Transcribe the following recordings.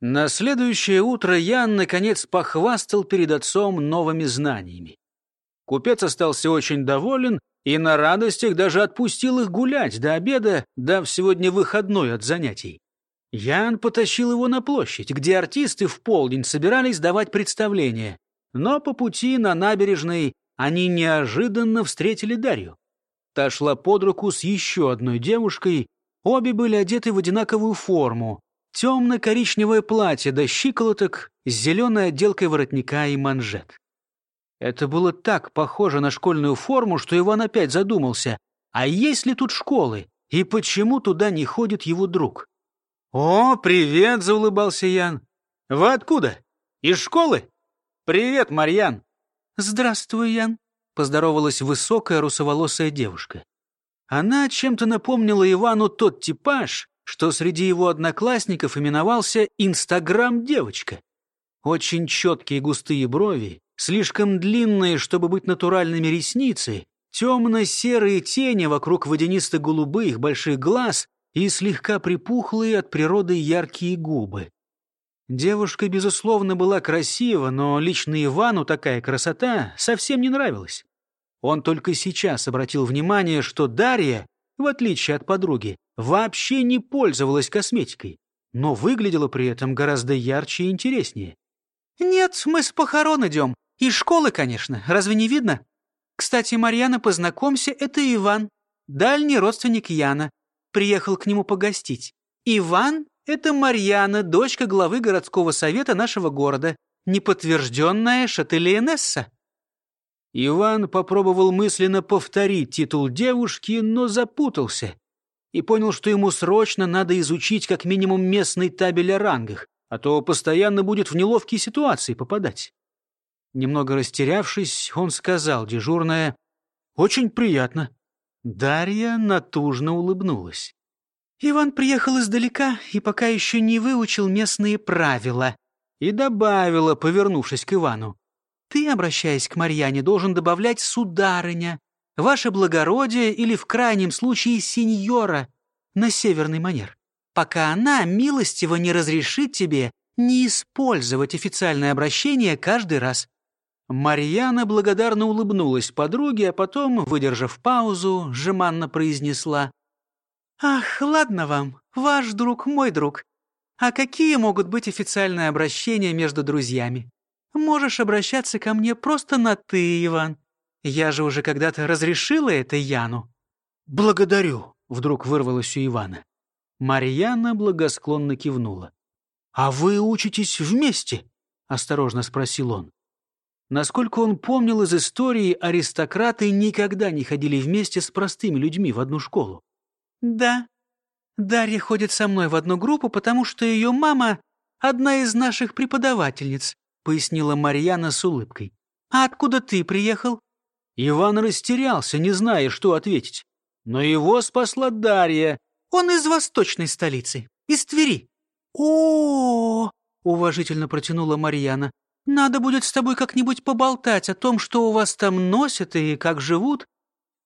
На следующее утро Ян, наконец, похвастал перед отцом новыми знаниями. Купец остался очень доволен и на радостях даже отпустил их гулять до обеда, дав сегодня выходной от занятий. Ян потащил его на площадь, где артисты в полдень собирались давать представление. Но по пути на набережной они неожиданно встретили Дарью. Та шла под руку с еще одной девушкой. Обе были одеты в одинаковую форму. Темно-коричневое платье до щиколоток с зеленой отделкой воротника и манжет. Это было так похоже на школьную форму, что Иван опять задумался, а есть ли тут школы, и почему туда не ходит его друг? «О, привет!» — заулыбался Ян. «Вы откуда? Из школы?» «Привет, Марьян!» «Здравствуй, Ян!» — поздоровалась высокая русоволосая девушка. Она чем-то напомнила Ивану тот типаж, что среди его одноклассников именовался «Инстаграм-девочка». Очень четкие густые брови, слишком длинные, чтобы быть натуральными ресницы, темно-серые тени вокруг водянисто-голубых больших глаз и слегка припухлые от природы яркие губы. Девушка, безусловно, была красива, но лично Ивану такая красота совсем не нравилась. Он только сейчас обратил внимание, что Дарья, в отличие от подруги, вообще не пользовалась косметикой, но выглядела при этом гораздо ярче и интереснее. «Нет, мы с похорон идем», из школы, конечно. Разве не видно? Кстати, Марьяна, познакомься, это Иван, дальний родственник Яна. Приехал к нему погостить. Иван — это Марьяна, дочка главы городского совета нашего города, неподтвержденная шателиенесса. Иван попробовал мысленно повторить титул девушки, но запутался и понял, что ему срочно надо изучить как минимум местный табель о рангах, а то постоянно будет в неловкие ситуации попадать. Немного растерявшись, он сказал дежурная «Очень приятно». Дарья натужно улыбнулась. «Иван приехал издалека и пока еще не выучил местные правила». И добавила, повернувшись к Ивану. «Ты, обращаясь к Марьяне, должен добавлять «сударыня», «ваше благородие» или, в крайнем случае, «сеньора» на северный манер, пока она милостиво не разрешит тебе не использовать официальное обращение каждый раз. Марьяна благодарно улыбнулась подруге, а потом, выдержав паузу, жеманно произнесла. «Ах, ладно вам, ваш друг мой друг. А какие могут быть официальные обращения между друзьями? Можешь обращаться ко мне просто на «ты», Иван. Я же уже когда-то разрешила это Яну». «Благодарю», — вдруг вырвалось у Ивана. Марьяна благосклонно кивнула. «А вы учитесь вместе?» — осторожно спросил он. Насколько он помнил из истории, аристократы никогда не ходили вместе с простыми людьми в одну школу. «Да. Дарья ходит со мной в одну группу, потому что ее мама — одна из наших преподавательниц», — пояснила Марьяна с улыбкой. «А откуда ты приехал?» Иван растерялся, не зная, что ответить. Но его спасла Дарья. «Он из восточной столицы, из Твери». «О-о-о!» — уважительно протянула Марьяна. Надо будет с тобой как-нибудь поболтать о том, что у вас там носят и как живут».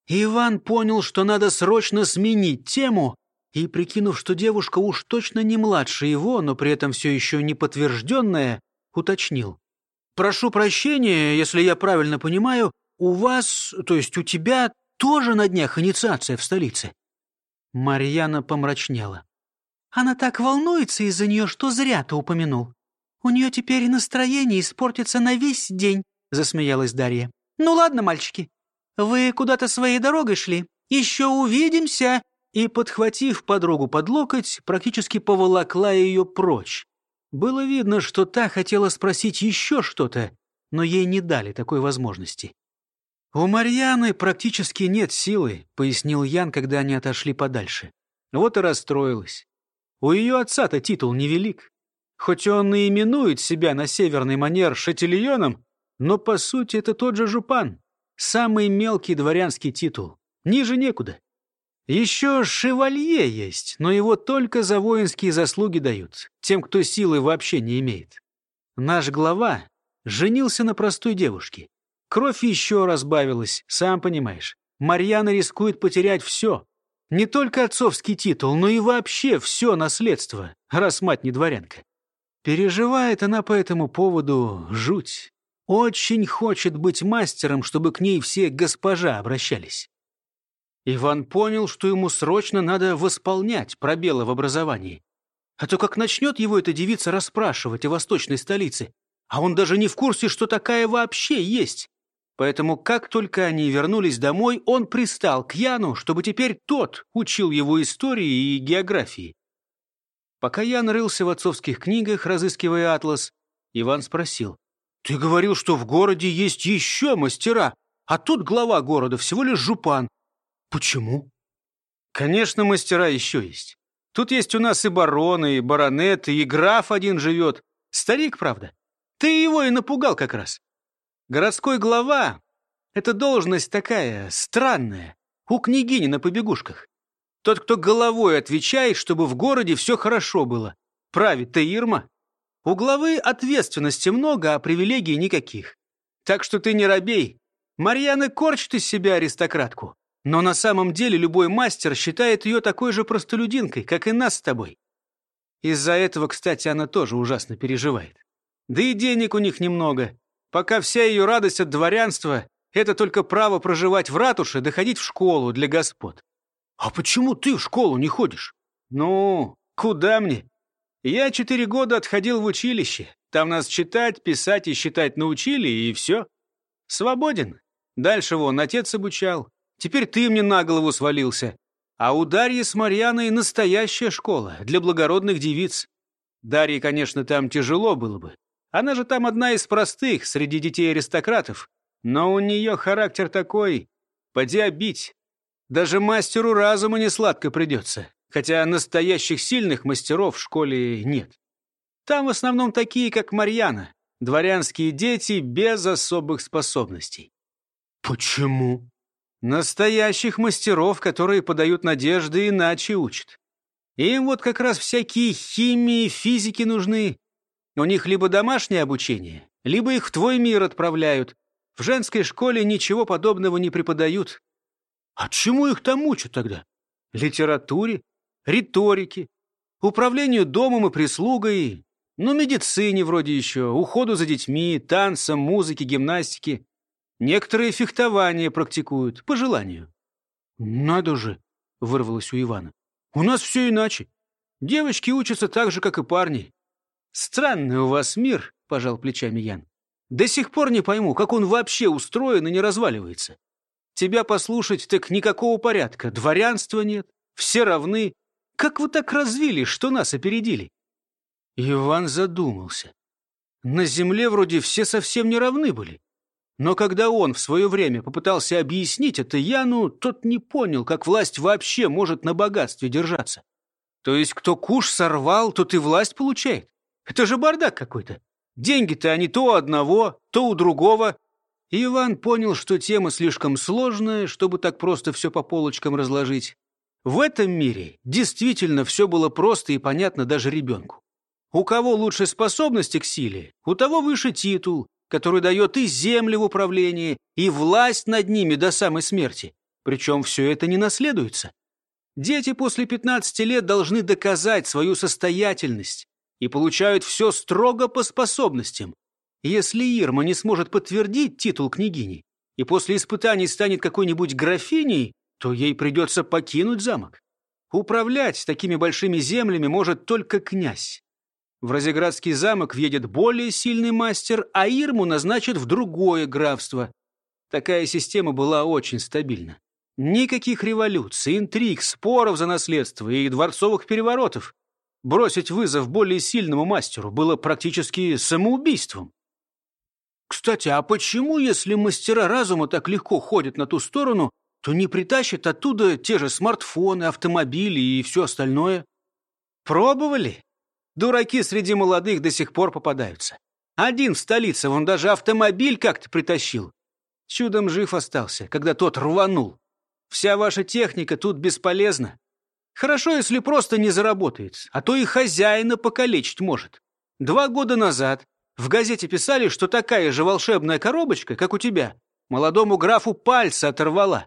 Иван понял, что надо срочно сменить тему, и, прикинув, что девушка уж точно не младше его, но при этом все еще не подтвержденная, уточнил. «Прошу прощения, если я правильно понимаю, у вас, то есть у тебя, тоже на днях инициация в столице?» Марьяна помрачнела. «Она так волнуется из-за нее, что зря ты упомянул. «У нее теперь настроение испортится на весь день», — засмеялась Дарья. «Ну ладно, мальчики, вы куда-то своей дорогой шли. Еще увидимся!» И, подхватив подругу под локоть, практически поволокла ее прочь. Было видно, что та хотела спросить еще что-то, но ей не дали такой возможности. «У Марьяны практически нет силы», — пояснил Ян, когда они отошли подальше. Вот и расстроилась. У ее отца-то титул невелик. Хоть он и именует себя на северный манер шатильоном, но по сути это тот же жупан. Самый мелкий дворянский титул. Ниже некуда. Еще шевалье есть, но его только за воинские заслуги дают, тем, кто силы вообще не имеет. Наш глава женился на простой девушке. Кровь еще разбавилась, сам понимаешь. Марьяна рискует потерять все. Не только отцовский титул, но и вообще все наследство, раз мать не дворянка. Переживает она по этому поводу жуть. Очень хочет быть мастером, чтобы к ней все госпожа обращались. Иван понял, что ему срочно надо восполнять пробелы в образовании. А то как начнет его эта девица расспрашивать о восточной столице, а он даже не в курсе, что такая вообще есть. Поэтому, как только они вернулись домой, он пристал к Яну, чтобы теперь тот учил его истории и географии. Пока Ян рылся в отцовских книгах, разыскивая атлас, Иван спросил. «Ты говорил, что в городе есть еще мастера, а тут глава города всего лишь жупан. Почему?» «Конечно, мастера еще есть. Тут есть у нас и бароны, и баронеты, и граф один живет. Старик, правда. Ты его и напугал как раз. Городской глава — это должность такая странная, у княгини на побегушках. Тот, кто головой отвечает, чтобы в городе все хорошо было. Правит-то Ирма. У главы ответственности много, а привилегий никаких. Так что ты не робей. Марьяна корчит из себя аристократку. Но на самом деле любой мастер считает ее такой же простолюдинкой, как и нас с тобой. Из-за этого, кстати, она тоже ужасно переживает. Да и денег у них немного. Пока вся ее радость от дворянства — это только право проживать в ратуше, доходить в школу для господ. А почему ты в школу не ходишь? Ну, куда мне? Я четыре года отходил в училище. Там нас читать, писать и считать научили, и все. Свободен. Дальше вон отец обучал. Теперь ты мне на голову свалился. А у Дарьи с Марьяной настоящая школа для благородных девиц. Дарье, конечно, там тяжело было бы. Она же там одна из простых среди детей аристократов. Но у нее характер такой, поди обить. Даже мастеру разума не сладко придется, хотя настоящих сильных мастеров в школе нет. Там в основном такие, как Марьяна, дворянские дети без особых способностей. Почему? Настоящих мастеров, которые подают надежды, иначе учат. Им вот как раз всякие химии, физики нужны. У них либо домашнее обучение, либо их в твой мир отправляют. В женской школе ничего подобного не преподают. А чему их там учат тогда? Литературе, риторике, управлению домом и прислугой, ну, медицине вроде еще, уходу за детьми, танцам, музыке, гимнастике. Некоторые фехтование практикуют, по желанию. «Надо же!» — вырвалось у Ивана. «У нас все иначе. Девочки учатся так же, как и парни». «Странный у вас мир», — пожал плечами Ян. «До сих пор не пойму, как он вообще устроен и не разваливается. Тебя послушать, так никакого порядка. Дворянства нет, все равны. Как вы так развили, что нас опередили?» Иван задумался. На земле вроде все совсем не равны были. Но когда он в свое время попытался объяснить это Яну, тот не понял, как власть вообще может на богатстве держаться. То есть кто куш сорвал, тот и власть получает. Это же бардак какой-то. Деньги-то они то у одного, то у другого. И Иван понял, что тема слишком сложная, чтобы так просто все по полочкам разложить. В этом мире действительно все было просто и понятно даже ребенку. У кого лучше способности к силе, у того выше титул, который дает и земли в управлении, и власть над ними до самой смерти. Причем все это не наследуется. Дети после 15 лет должны доказать свою состоятельность и получают все строго по способностям. Если Ирма не сможет подтвердить титул княгини и после испытаний станет какой-нибудь графиней, то ей придется покинуть замок. Управлять такими большими землями может только князь. В Розеградский замок въедет более сильный мастер, а Ирму назначат в другое графство. Такая система была очень стабильна. Никаких революций, интриг, споров за наследство и дворцовых переворотов. Бросить вызов более сильному мастеру было практически самоубийством. Кстати, а почему, если мастера разума так легко ходят на ту сторону, то не притащат оттуда те же смартфоны, автомобили и все остальное? Пробовали? Дураки среди молодых до сих пор попадаются. Один в столице, он даже автомобиль как-то притащил. Чудом жив остался, когда тот рванул. Вся ваша техника тут бесполезна. Хорошо, если просто не заработает, а то и хозяина покалечить может. Два года назад в газете писали, что такая же волшебная коробочка, как у тебя, молодому графу пальца оторвала.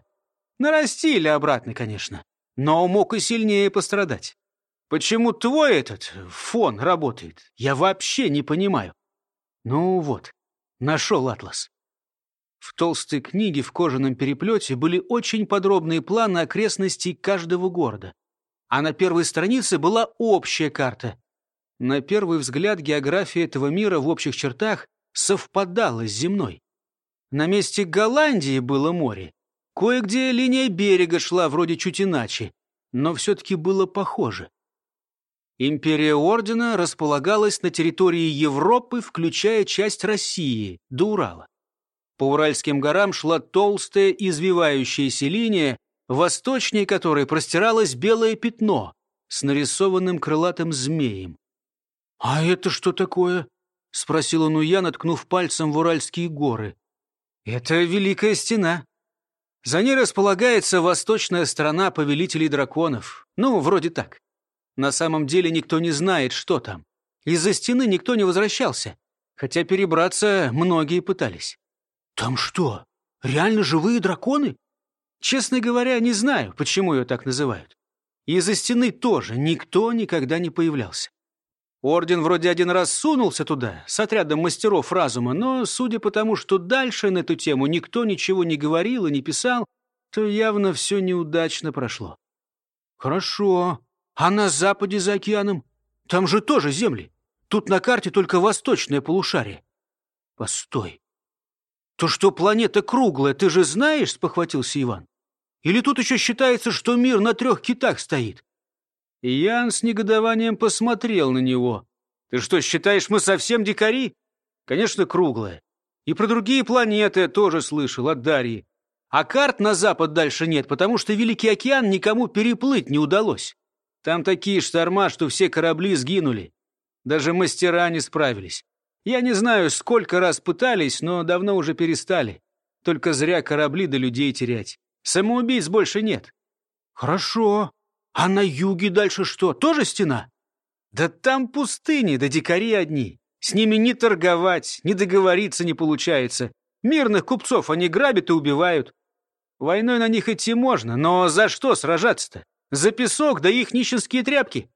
Нарастили обратно, конечно, но мог и сильнее пострадать. Почему твой этот фон работает? Я вообще не понимаю. Ну вот, нашел атлас. В толстой книге в кожаном переплете были очень подробные планы окрестностей каждого города. А на первой странице была общая карта. На первый взгляд география этого мира в общих чертах совпадала с земной. На месте Голландии было море. Кое-где линия берега шла вроде чуть иначе, но все-таки было похоже. Империя Ордена располагалась на территории Европы, включая часть России, до Урала. По Уральским горам шла толстая извивающаяся линия, восточнее которой простиралось белое пятно с нарисованным крылатым змеем. «А это что такое?» — спросил он у Яна, ткнув пальцем в Уральские горы. «Это Великая Стена. За ней располагается восточная страна повелителей драконов. Ну, вроде так. На самом деле никто не знает, что там. Из-за стены никто не возвращался, хотя перебраться многие пытались. «Там что, реально живые драконы?» Честно говоря, не знаю, почему ее так называют. Из-за стены тоже никто никогда не появлялся. Орден вроде один раз сунулся туда, с отрядом мастеров разума, но, судя по тому, что дальше на эту тему никто ничего не говорил и не писал, то явно все неудачно прошло. «Хорошо. А на западе за океаном? Там же тоже земли. Тут на карте только восточное полушарие». «Постой. То, что планета круглая, ты же знаешь?» — спохватился Иван. «Или тут еще считается, что мир на трех китах стоит?» Ян с негодованием посмотрел на него. «Ты что, считаешь, мы совсем дикари?» «Конечно, круглая. И про другие планеты я тоже слышал от Дарьи. А карт на запад дальше нет, потому что Великий океан никому переплыть не удалось. Там такие шторма, что все корабли сгинули. Даже мастера не справились. Я не знаю, сколько раз пытались, но давно уже перестали. Только зря корабли до людей терять. Самоубийц больше нет». «Хорошо», а на юге дальше что, тоже стена? Да там пустыни, да дикари одни. С ними ни торговать, ни договориться не получается. Мирных купцов они грабят и убивают. Войной на них идти можно, но за что сражаться-то? За песок, да их нищенские тряпки.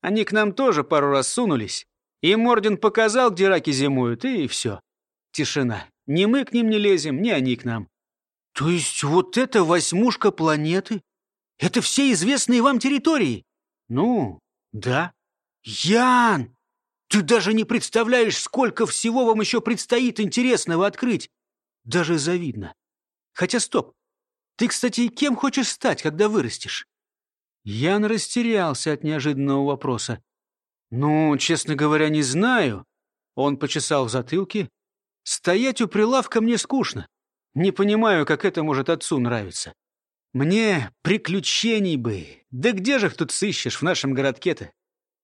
Они к нам тоже пару раз сунулись. Им орден показал, где раки зимуют, и все. Тишина. Ни мы к ним не лезем, ни они к нам. То есть вот эта восьмушка планеты это все известные вам территории. Ну, да. Ян, ты даже не представляешь, сколько всего вам еще предстоит интересного открыть. Даже завидно. Хотя стоп. Ты, кстати, кем хочешь стать, когда вырастешь? Ян растерялся от неожиданного вопроса. «Ну, честно говоря, не знаю». Он почесал в затылке. «Стоять у прилавка мне скучно. Не понимаю, как это может отцу нравиться. Мне приключений бы. Да где же их тут сыщешь в нашем городке-то?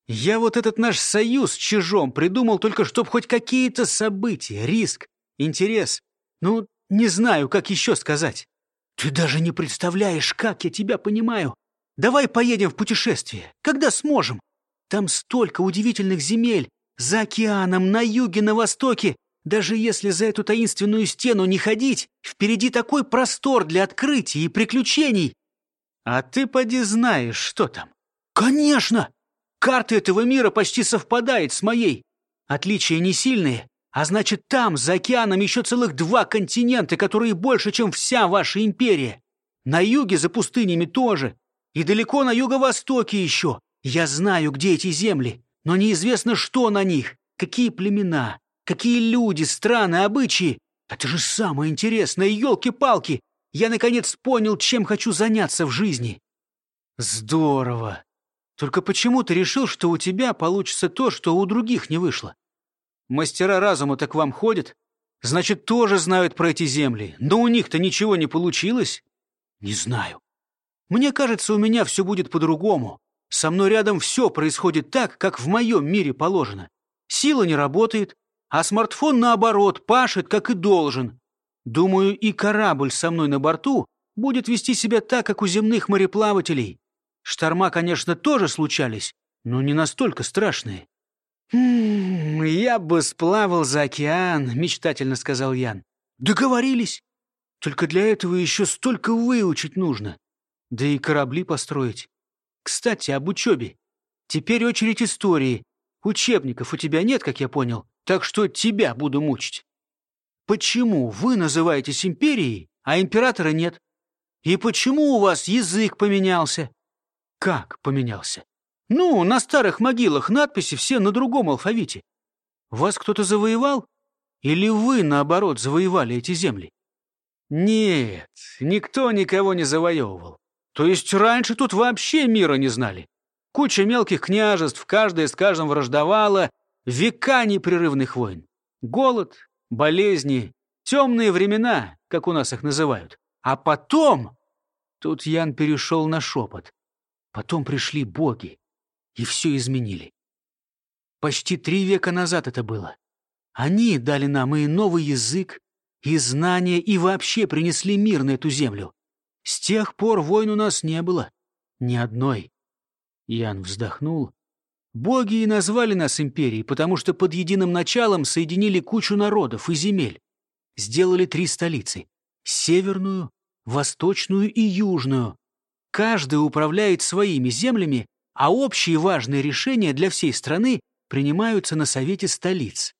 Я вот этот наш союз с чижом придумал только, чтоб хоть какие-то события, риск, интерес. Ну, не знаю, как еще сказать. Ты даже не представляешь, как я тебя понимаю. Давай поедем в путешествие, когда сможем. Там столько удивительных земель. За океаном, на юге, на востоке. Даже если за эту таинственную стену не ходить, впереди такой простор для открытий и приключений. А ты поди знаешь, что там. Конечно! Карта этого мира почти совпадает с моей. Отличия не сильные, а значит, там, за океаном, еще целых два континента, которые больше, чем вся ваша империя. На юге за пустынями тоже. И далеко на юго-востоке еще. Я знаю, где эти земли, но неизвестно, что на них, какие племена, Какие люди, страны, обычаи! Это же самое интересное, елки-палки! Я, наконец, понял, чем хочу заняться в жизни. Здорово! Только почему ты решил, что у тебя получится то, что у других не вышло? Мастера разума-то к вам ходят? Значит, тоже знают про эти земли. Но у них-то ничего не получилось? Не знаю. Мне кажется, у меня все будет по-другому. Со мной рядом все происходит так, как в моем мире положено. Сила не работает, а смартфон, наоборот, пашет, как и должен. Думаю, и корабль со мной на борту будет вести себя так, как у земных мореплавателей. Шторма, конечно, тоже случались, но не настолько страшные. «М -м, «Я бы сплавал за океан», — мечтательно сказал Ян. «Договорились. Только для этого еще столько выучить нужно. Да и корабли построить. Кстати, об учебе. Теперь очередь истории. Учебников у тебя нет, как я понял, так что тебя буду мучить. Почему вы называетесь империей, а императора нет? И почему у вас язык поменялся? Как поменялся? Ну, на старых могилах надписи все на другом алфавите. Вас кто-то завоевал? Или вы, наоборот, завоевали эти земли? Нет, никто никого не завоевывал. То есть раньше тут вообще мира не знали. Куча мелких княжеств, каждая с каждым враждовала, века непрерывных войн. Голод, болезни, темные времена, как у нас их называют. А потом... Тут Ян перешел на шепот. Потом пришли боги и все изменили. Почти три века назад это было. Они дали нам и новый язык, и знания, и вообще принесли мир на эту землю. С тех пор войн у нас не было. Ни одной. Ян вздохнул. Боги и назвали нас империей, потому что под единым началом соединили кучу народов и земель. Сделали три столицы — северную, восточную и южную. Каждый управляет своими землями, а общие важные решения для всей страны принимаются на совете столиц.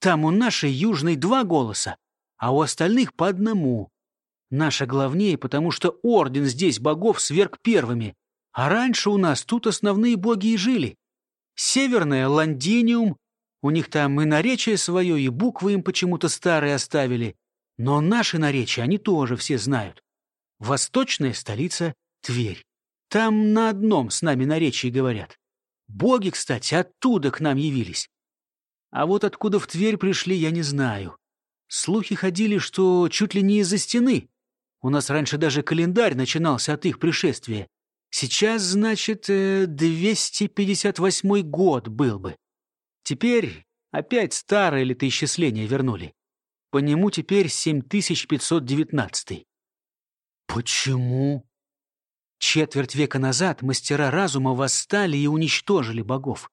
Там у нашей южной два голоса, а у остальных по одному. Наша главнее, потому что орден здесь богов сверг первыми, а раньше у нас тут основные боги и жили. Северная — Ландиниум, у них там и наречие свое, и буквы им почему-то старые оставили. Но наши наречия они тоже все знают. Восточная столица — Тверь. Там на одном с нами наречии говорят. Боги, кстати, оттуда к нам явились. А вот откуда в Тверь пришли, я не знаю. Слухи ходили, что чуть ли не из-за стены. У нас раньше даже календарь начинался от их пришествия. Сейчас, значит, 258 э, год был бы. Теперь опять старое летоисчисление вернули. По нему теперь 7519. Почему? Четверть века назад мастера разума восстали и уничтожили богов.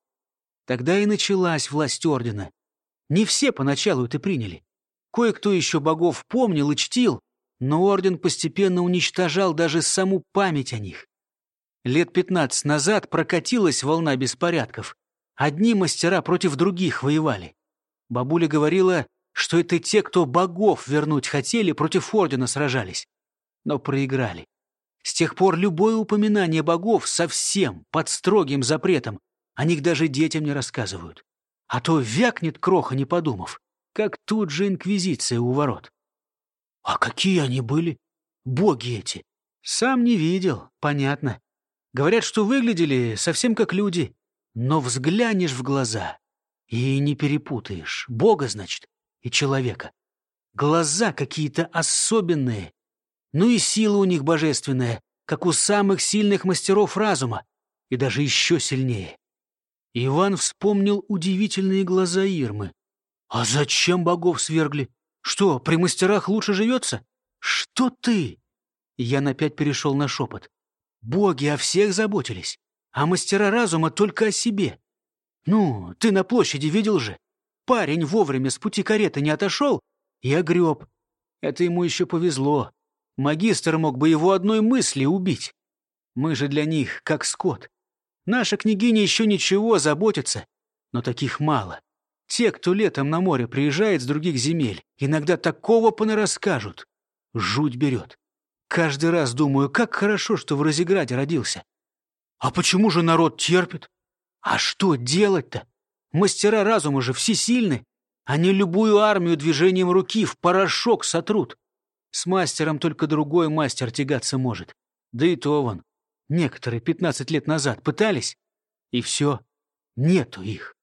Тогда и началась власть ордена. Не все поначалу это приняли. Кое-кто еще богов помнил и чтил, но орден постепенно уничтожал даже саму память о них. Лет пятнадцать назад прокатилась волна беспорядков. Одни мастера против других воевали. Бабуля говорила, что это те, кто богов вернуть хотели, против ордена сражались. Но проиграли. С тех пор любое упоминание богов совсем под строгим запретом. О них даже детям не рассказывают. А то вякнет кроха, не подумав, как тут же инквизиция у ворот. А какие они были? Боги эти. Сам не видел, понятно. Говорят, что выглядели совсем как люди, но взглянешь в глаза и не перепутаешь. Бога, значит, и человека. Глаза какие-то особенные. Ну и сила у них божественная, как у самых сильных мастеров разума, и даже еще сильнее. Иван вспомнил удивительные глаза Ирмы. «А зачем богов свергли? Что, при мастерах лучше живется? Что ты?» Ян опять перешел на шепот. Боги о всех заботились, а мастера разума только о себе. Ну, ты на площади видел же? Парень вовремя с пути кареты не отошел и огреб. Это ему еще повезло. Магистр мог бы его одной мысли убить. Мы же для них как скот. Наша княгиня еще ничего заботится, но таких мало. Те, кто летом на море приезжает с других земель, иногда такого понарасскажут. Жуть берет. Каждый раз думаю, как хорошо, что в Розеграде родился. А почему же народ терпит? А что делать-то? Мастера разума же всесильны. Они любую армию движением руки в порошок сотрут. С мастером только другой мастер тягаться может. Да и то вон. Некоторые пятнадцать лет назад пытались, и все, нету их.